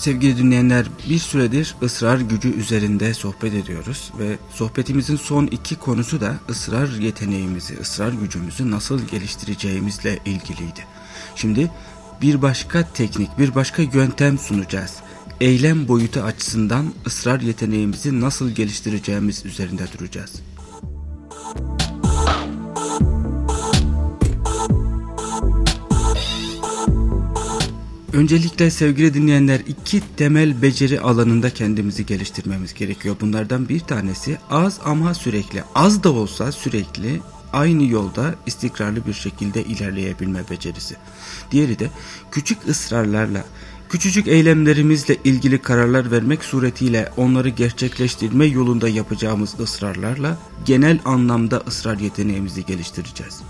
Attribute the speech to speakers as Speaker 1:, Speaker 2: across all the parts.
Speaker 1: sevgili dinleyenler bir süredir ısrar gücü üzerinde sohbet ediyoruz ve sohbetimizin son iki konusu da ısrar yeteneğimizi, ısrar gücümüzü nasıl geliştireceğimizle ilgiliydi. Şimdi bir başka teknik, bir başka yöntem sunacağız. Eylem boyutu açısından ısrar yeteneğimizi nasıl geliştireceğimiz üzerinde duracağız. Öncelikle sevgili dinleyenler iki temel beceri alanında kendimizi geliştirmemiz gerekiyor. Bunlardan bir tanesi az ama sürekli, az da olsa sürekli aynı yolda istikrarlı bir şekilde ilerleyebilme becerisi. Diğeri de küçük ısrarlarla, küçücük eylemlerimizle ilgili kararlar vermek suretiyle onları gerçekleştirme yolunda yapacağımız ısrarlarla genel anlamda ısrar yeteneğimizi geliştireceğiz.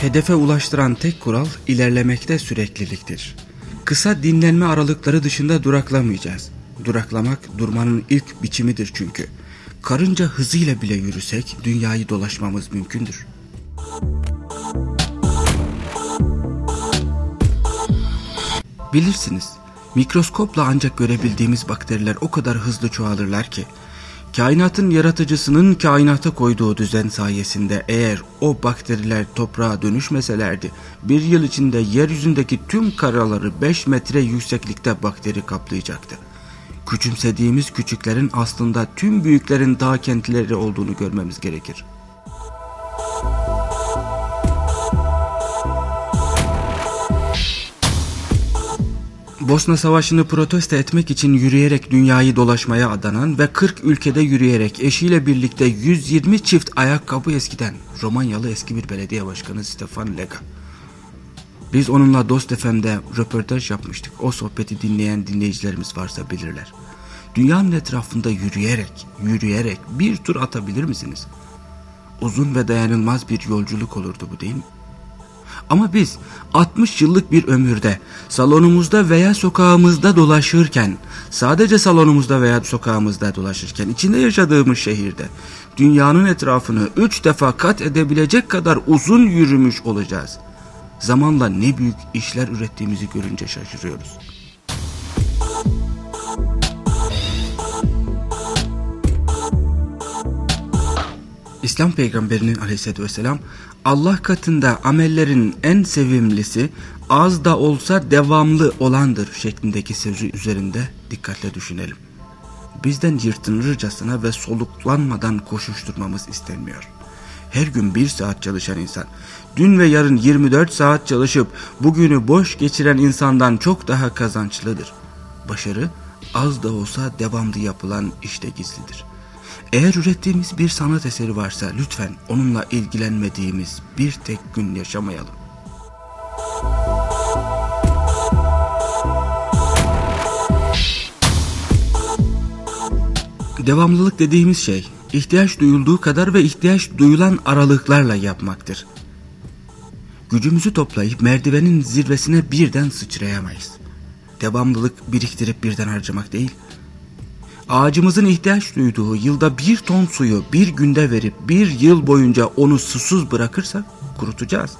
Speaker 1: Hedefe ulaştıran tek kural ilerlemekte sürekliliktir. Kısa dinlenme aralıkları dışında duraklamayacağız. Duraklamak durmanın ilk biçimidir çünkü. Karınca hızıyla bile yürüsek dünyayı dolaşmamız mümkündür. Bilirsiniz, mikroskopla ancak görebildiğimiz bakteriler o kadar hızlı çoğalırlar ki Kainatın yaratıcısının kainata koyduğu düzen sayesinde eğer o bakteriler toprağa dönüşmeselerdi bir yıl içinde yeryüzündeki tüm karaları 5 metre yükseklikte bakteri kaplayacaktı. Küçümsediğimiz küçüklerin aslında tüm büyüklerin dağ kentleri olduğunu görmemiz gerekir. Bosna Savaşı'nı protesto etmek için yürüyerek dünyayı dolaşmaya adanan ve 40 ülkede yürüyerek eşiyle birlikte 120 çift ayakkabı eskiden Romanyalı eski bir belediye başkanı Stefan Lega. Biz onunla Dost FM'de röportaj yapmıştık. O sohbeti dinleyen dinleyicilerimiz varsa bilirler. Dünyanın etrafında yürüyerek, yürüyerek bir tur atabilir misiniz? Uzun ve dayanılmaz bir yolculuk olurdu bu değil mi? Ama biz 60 yıllık bir ömürde salonumuzda veya sokağımızda dolaşırken, sadece salonumuzda veya sokağımızda dolaşırken, içinde yaşadığımız şehirde dünyanın etrafını 3 defa kat edebilecek kadar uzun yürümüş olacağız. Zamanla ne büyük işler ürettiğimizi görünce şaşırıyoruz. İslam peygamberinin aleyhissalatü vesselam Allah katında amellerin en sevimlisi az da olsa devamlı olandır şeklindeki sözü üzerinde dikkatle düşünelim. Bizden yırtınırcasına ve soluklanmadan koşuşturmamız istenmiyor. Her gün bir saat çalışan insan, dün ve yarın 24 saat çalışıp bugünü boş geçiren insandan çok daha kazançlıdır. Başarı az da olsa devamlı yapılan işte gizlidir. Eğer ürettiğimiz bir sanat eseri varsa lütfen onunla ilgilenmediğimiz bir tek gün yaşamayalım. Devamlılık dediğimiz şey ihtiyaç duyulduğu kadar ve ihtiyaç duyulan aralıklarla yapmaktır. Gücümüzü toplayıp merdivenin zirvesine birden sıçrayamayız. Devamlılık biriktirip birden harcamak değil, ağacımızın ihtiyaç duyduğu yılda bir ton suyu bir günde verip bir yıl boyunca onu susuz bırakırsak kurutacağız.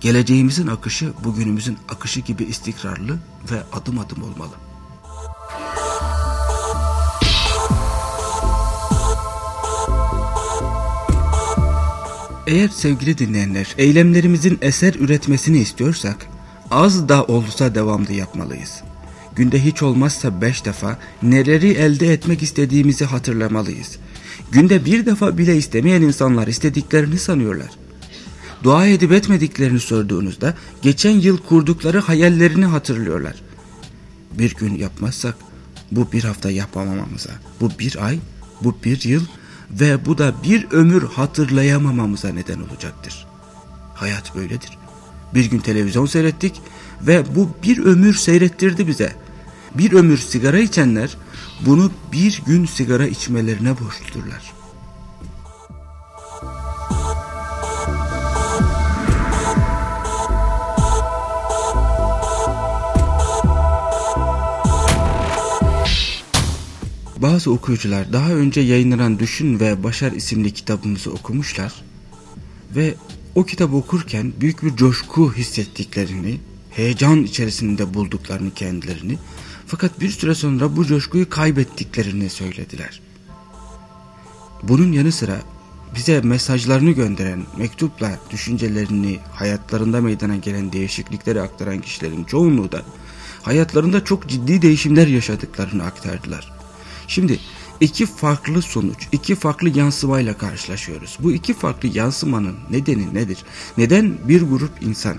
Speaker 1: Geleceğimizin akışı bugünümüzün akışı gibi istikrarlı ve adım adım olmalı. Eğer sevgili dinleyenler eylemlerimizin eser üretmesini istiyorsak az da olsa devamlı yapmalıyız günde hiç olmazsa beş defa neleri elde etmek istediğimizi hatırlamalıyız. Günde bir defa bile istemeyen insanlar istediklerini sanıyorlar. Dua edip etmediklerini sorduğunuzda geçen yıl kurdukları hayallerini hatırlıyorlar. Bir gün yapmazsak bu bir hafta yapamamamıza, bu bir ay, bu bir yıl ve bu da bir ömür hatırlayamamamıza neden olacaktır. Hayat böyledir. Bir gün televizyon seyrettik ve bu bir ömür seyrettirdi bize bir ömür sigara içenler bunu bir gün sigara içmelerine borçludurlar. Bazı okuyucular daha önce yayınlanan Düşün ve Başar isimli kitabımızı okumuşlar Ve o kitabı okurken büyük bir coşku hissettiklerini, heyecan içerisinde bulduklarını kendilerini fakat bir süre sonra bu coşkuyu kaybettiklerini söylediler. Bunun yanı sıra bize mesajlarını gönderen, mektupla düşüncelerini, hayatlarında meydana gelen değişiklikleri aktaran kişilerin çoğunluğu da hayatlarında çok ciddi değişimler yaşadıklarını aktardılar. Şimdi iki farklı sonuç, iki farklı yansımayla karşılaşıyoruz. Bu iki farklı yansımanın nedeni nedir? Neden bir grup insan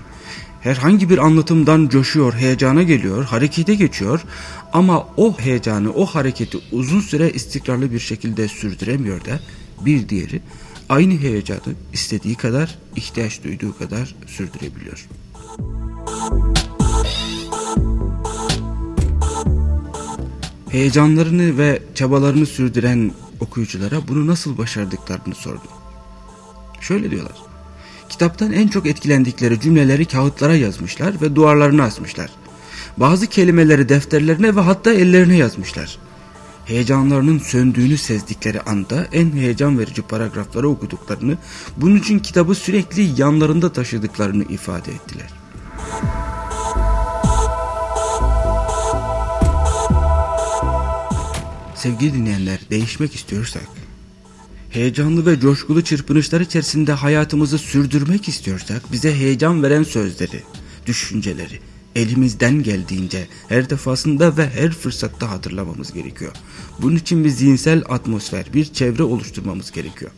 Speaker 1: herhangi bir anlatımdan coşuyor, heyecana geliyor, harekete geçiyor ama o heyecanı, o hareketi uzun süre istikrarlı bir şekilde sürdüremiyor da bir diğeri aynı heyecanı istediği kadar, ihtiyaç duyduğu kadar sürdürebiliyor. Heyecanlarını ve çabalarını sürdüren okuyuculara bunu nasıl başardıklarını sordum. Şöyle diyorlar. Kitaptan en çok etkilendikleri cümleleri kağıtlara yazmışlar ve duvarlarına asmışlar. Bazı kelimeleri defterlerine ve hatta ellerine yazmışlar. Heyecanlarının söndüğünü sezdikleri anda en heyecan verici paragrafları okuduklarını, bunun için kitabı sürekli yanlarında taşıdıklarını ifade ettiler. Sevgili dinleyenler, değişmek istiyorsak, heyecanlı ve coşkulu çırpınışlar içerisinde hayatımızı sürdürmek istiyorsak bize heyecan veren sözleri, düşünceleri elimizden geldiğince her defasında ve her fırsatta hatırlamamız gerekiyor. Bunun için bir zihinsel atmosfer, bir çevre oluşturmamız gerekiyor.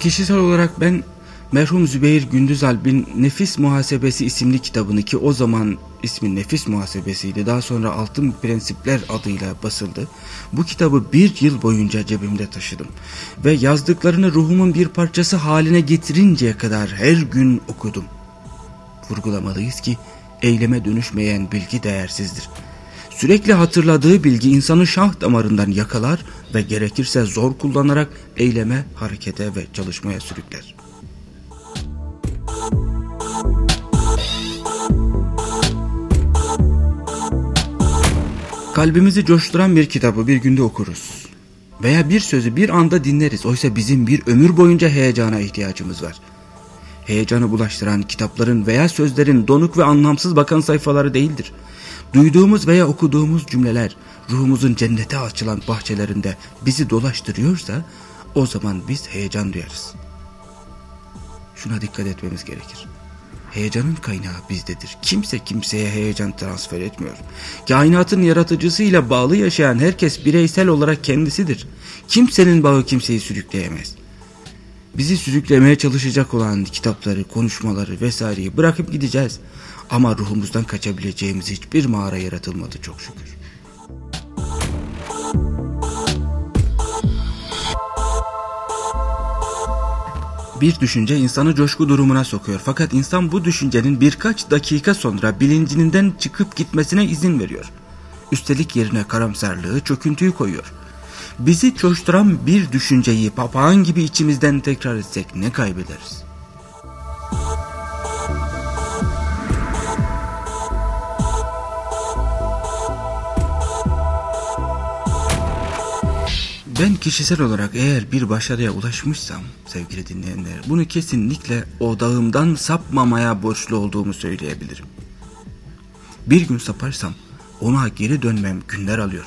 Speaker 1: Kişisel olarak ben merhum Zübeyir Gündüz Alp'in Nefis Muhasebesi isimli kitabını ki o zaman ismi Nefis Muhasebesi'ydi daha sonra Altın Prensipler adıyla basıldı. Bu kitabı bir yıl boyunca cebimde taşıdım ve yazdıklarını ruhumun bir parçası haline getirinceye kadar her gün okudum. Vurgulamalıyız ki eyleme dönüşmeyen bilgi değersizdir. Sürekli hatırladığı bilgi insanı şah damarından yakalar ve gerekirse zor kullanarak eyleme, harekete ve çalışmaya sürükler. Kalbimizi coşturan bir kitabı bir günde okuruz. Veya bir sözü bir anda dinleriz. Oysa bizim bir ömür boyunca heyecana ihtiyacımız var. Heyecanı bulaştıran kitapların veya sözlerin donuk ve anlamsız bakan sayfaları değildir. Duyduğumuz veya okuduğumuz cümleler ruhumuzun cennete açılan bahçelerinde bizi dolaştırıyorsa o zaman biz heyecan duyarız. Şuna dikkat etmemiz gerekir. Heyecanın kaynağı bizdedir. Kimse kimseye heyecan transfer etmiyor. Kainatın yaratıcısıyla bağlı yaşayan herkes bireysel olarak kendisidir. Kimsenin bağı kimseyi sürükleyemez. Bizi sürüklemeye çalışacak olan kitapları, konuşmaları vesaireyi bırakıp gideceğiz. Ama ruhumuzdan kaçabileceğimiz hiçbir mağara yaratılmadı çok şükür. Bir düşünce insanı coşku durumuna sokuyor. Fakat insan bu düşüncenin birkaç dakika sonra bilincinden çıkıp gitmesine izin veriyor. Üstelik yerine karamsarlığı, çöküntüyü koyuyor. Bizi coşturan bir düşünceyi papağan gibi içimizden tekrar etsek ne kaybederiz? Ben kişisel olarak eğer bir başarıya ulaşmışsam sevgili dinleyenler bunu kesinlikle odağımdan sapmamaya borçlu olduğumu söyleyebilirim. Bir gün saparsam ona geri dönmem günler alıyor.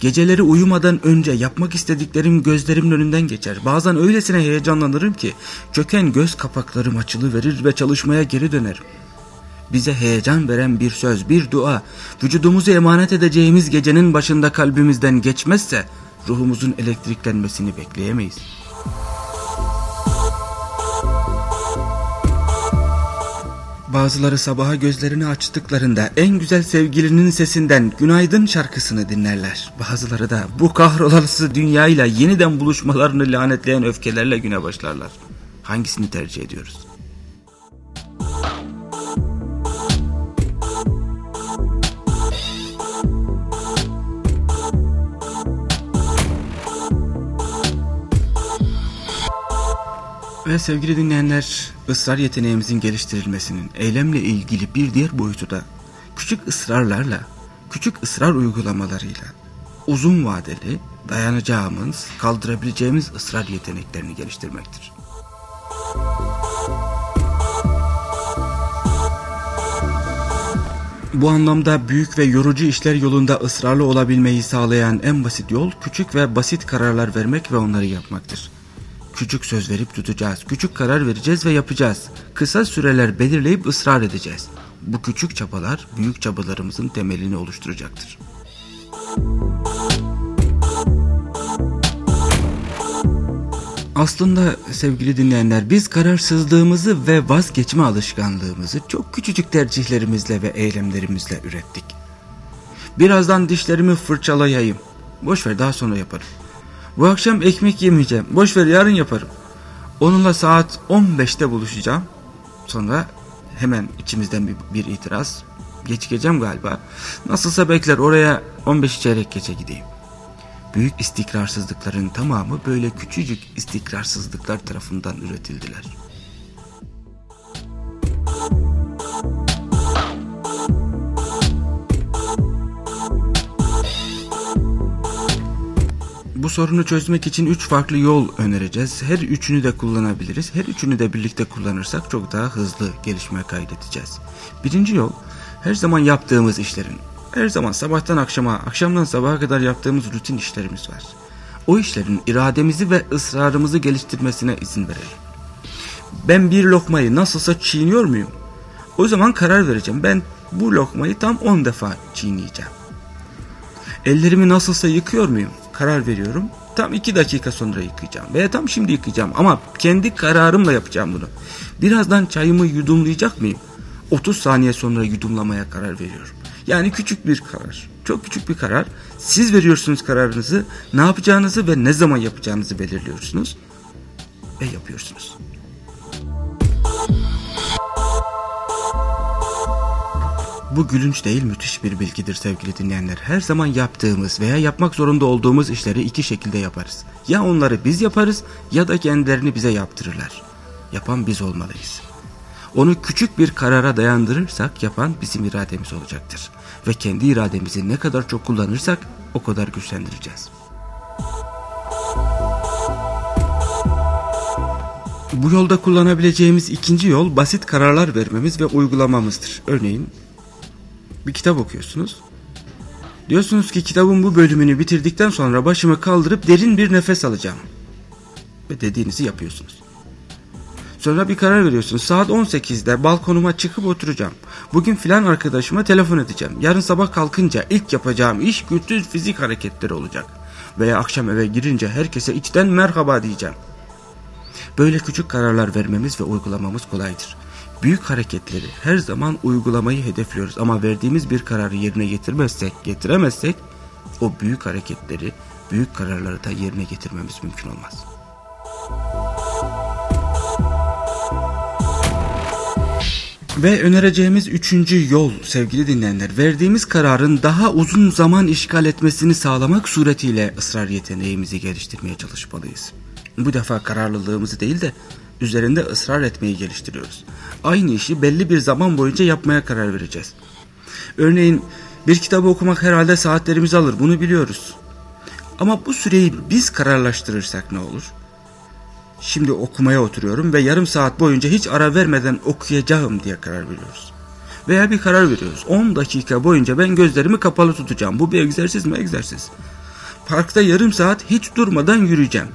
Speaker 1: Geceleri uyumadan önce yapmak istediklerim gözlerimin önünden geçer. Bazen öylesine heyecanlanırım ki çöken göz kapaklarım açılı verir ve çalışmaya geri dönerim. Bize heyecan veren bir söz, bir dua, vücudumuzu emanet edeceğimiz gecenin başında kalbimizden geçmezse ruhumuzun elektriklenmesini bekleyemeyiz. Bazıları sabaha gözlerini açtıklarında en güzel sevgilinin sesinden günaydın şarkısını dinlerler. Bazıları da bu kahrolası dünyayla yeniden buluşmalarını lanetleyen öfkelerle güne başlarlar. Hangisini tercih ediyoruz? Ve sevgili dinleyenler, ısrar yeteneğimizin geliştirilmesinin eylemle ilgili bir diğer boyutu da küçük ısrarlarla, küçük ısrar uygulamalarıyla uzun vadeli dayanacağımız, kaldırabileceğimiz ısrar yeteneklerini geliştirmektir. Bu anlamda büyük ve yorucu işler yolunda ısrarlı olabilmeyi sağlayan en basit yol küçük ve basit kararlar vermek ve onları yapmaktır. Küçük söz verip tutacağız, küçük karar vereceğiz ve yapacağız. Kısa süreler belirleyip ısrar edeceğiz. Bu küçük çabalar büyük çabalarımızın temelini oluşturacaktır. Aslında sevgili dinleyenler biz kararsızlığımızı ve vazgeçme alışkanlığımızı çok küçücük tercihlerimizle ve eylemlerimizle ürettik. Birazdan dişlerimi fırçalayayım. Boş ver daha sonra yaparım. Bu akşam ekmek yemeyeceğim. Boş ver yarın yaparım. Onunla saat 15'te buluşacağım. Sonra hemen içimizden bir, bir itiraz. Geç geleceğim galiba. Nasılsa bekler oraya 15 çeyrek geçe gideyim. Büyük istikrarsızlıkların tamamı böyle küçücük istikrarsızlıklar tarafından üretildiler. Bu sorunu çözmek için üç farklı yol önereceğiz. Her üçünü de kullanabiliriz. Her üçünü de birlikte kullanırsak çok daha hızlı gelişme kaydedeceğiz. Birinci yol her zaman yaptığımız işlerin her zaman sabahtan akşama, akşamdan sabaha kadar yaptığımız rutin işlerimiz var. O işlerin irademizi ve ısrarımızı geliştirmesine izin verelim. Ben bir lokmayı nasılsa çiğniyor muyum? O zaman karar vereceğim. Ben bu lokmayı tam 10 defa çiğneyeceğim. Ellerimi nasılsa yıkıyor muyum? Karar veriyorum. Tam 2 dakika sonra yıkayacağım. Veya tam şimdi yıkayacağım. Ama kendi kararımla yapacağım bunu. Birazdan çayımı yudumlayacak mıyım? 30 saniye sonra yudumlamaya karar veriyorum. Yani küçük bir karar. Çok küçük bir karar. Siz veriyorsunuz kararınızı, ne yapacağınızı ve ne zaman yapacağınızı belirliyorsunuz ve yapıyorsunuz. Bu gülünç değil müthiş bir bilgidir sevgili dinleyenler. Her zaman yaptığımız veya yapmak zorunda olduğumuz işleri iki şekilde yaparız. Ya onları biz yaparız ya da kendilerini bize yaptırırlar. Yapan biz olmalıyız. Onu küçük bir karara dayandırırsak yapan bizim irademiz olacaktır. Ve kendi irademizi ne kadar çok kullanırsak o kadar güçlendireceğiz. Bu yolda kullanabileceğimiz ikinci yol basit kararlar vermemiz ve uygulamamızdır. Örneğin bir kitap okuyorsunuz. Diyorsunuz ki kitabın bu bölümünü bitirdikten sonra başımı kaldırıp derin bir nefes alacağım. Ve dediğinizi yapıyorsunuz. Sonra bir karar veriyorsun. Saat 18'de balkonuma çıkıp oturacağım. Bugün filan arkadaşıma telefon edeceğim. Yarın sabah kalkınca ilk yapacağım iş güçlü fizik hareketleri olacak. Veya akşam eve girince herkese içten merhaba diyeceğim. Böyle küçük kararlar vermemiz ve uygulamamız kolaydır. Büyük hareketleri her zaman uygulamayı hedefliyoruz ama verdiğimiz bir kararı yerine getirmezsek, getiremezsek o büyük hareketleri, büyük kararları da yerine getirmemiz mümkün olmaz. Ve önereceğimiz üçüncü yol sevgili dinleyenler verdiğimiz kararın daha uzun zaman işgal etmesini sağlamak suretiyle ısrar yeteneğimizi geliştirmeye çalışmalıyız. Bu defa kararlılığımızı değil de üzerinde ısrar etmeyi geliştiriyoruz. Aynı işi belli bir zaman boyunca yapmaya karar vereceğiz. Örneğin bir kitabı okumak herhalde saatlerimizi alır bunu biliyoruz. Ama bu süreyi biz kararlaştırırsak ne olur? Şimdi okumaya oturuyorum ve yarım saat boyunca hiç ara vermeden okuyacağım diye karar veriyoruz. Veya bir karar veriyoruz. 10 dakika boyunca ben gözlerimi kapalı tutacağım. Bu bir egzersiz mi? Egzersiz. Parkta yarım saat hiç durmadan yürüyeceğim.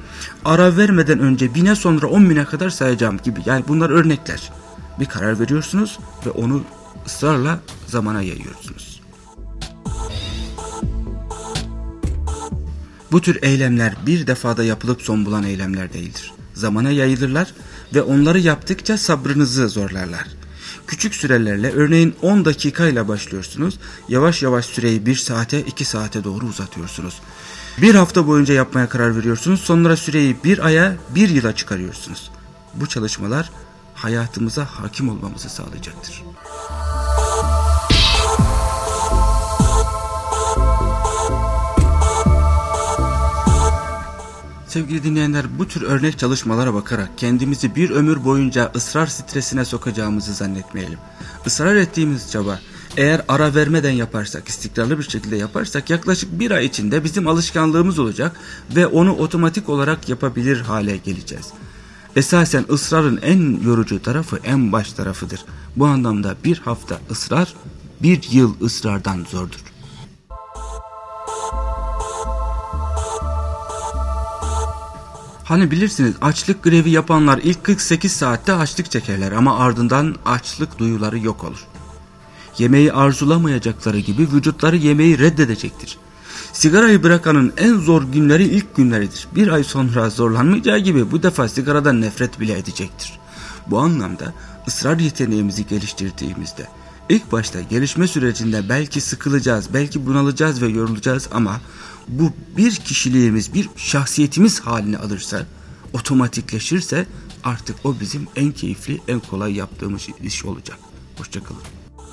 Speaker 1: Ara vermeden önce bine sonra on bine kadar sayacağım gibi. Yani bunlar örnekler. Bir karar veriyorsunuz ve onu ısrarla zamana yayıyorsunuz. Bu tür eylemler bir defada yapılıp son bulan eylemler değildir zamana yayılırlar ve onları yaptıkça sabrınızı zorlarlar. Küçük sürelerle örneğin 10 dakikayla başlıyorsunuz. Yavaş yavaş süreyi 1 saate 2 saate doğru uzatıyorsunuz. Bir hafta boyunca yapmaya karar veriyorsunuz. Sonra süreyi bir aya bir yıla çıkarıyorsunuz. Bu çalışmalar hayatımıza hakim olmamızı sağlayacaktır. Sevgili dinleyenler bu tür örnek çalışmalara bakarak kendimizi bir ömür boyunca ısrar stresine sokacağımızı zannetmeyelim. Israr ettiğimiz çaba Eğer ara vermeden yaparsak, istikrarlı bir şekilde yaparsak yaklaşık bir ay içinde bizim alışkanlığımız olacak ve onu otomatik olarak yapabilir hale geleceğiz. Esasen ısrarın en yorucu tarafı en baş tarafıdır. Bu anlamda bir hafta ısrar bir yıl ısrardan zordur. Hani bilirsiniz açlık grevi yapanlar ilk 48 saatte açlık çekerler ama ardından açlık duyuları yok olur. Yemeği arzulamayacakları gibi vücutları yemeği reddedecektir. Sigarayı bırakanın en zor günleri ilk günleridir. Bir ay sonra zorlanmayacağı gibi bu defa sigaradan nefret bile edecektir. Bu anlamda ısrar yeteneğimizi geliştirdiğimizde ilk başta gelişme sürecinde belki sıkılacağız, belki bunalacağız ve yorulacağız ama bu bir kişiliğimiz, bir şahsiyetimiz haline alırsa, otomatikleşirse artık o bizim en keyifli, en kolay yaptığımız iş olacak. Hoşçakalın.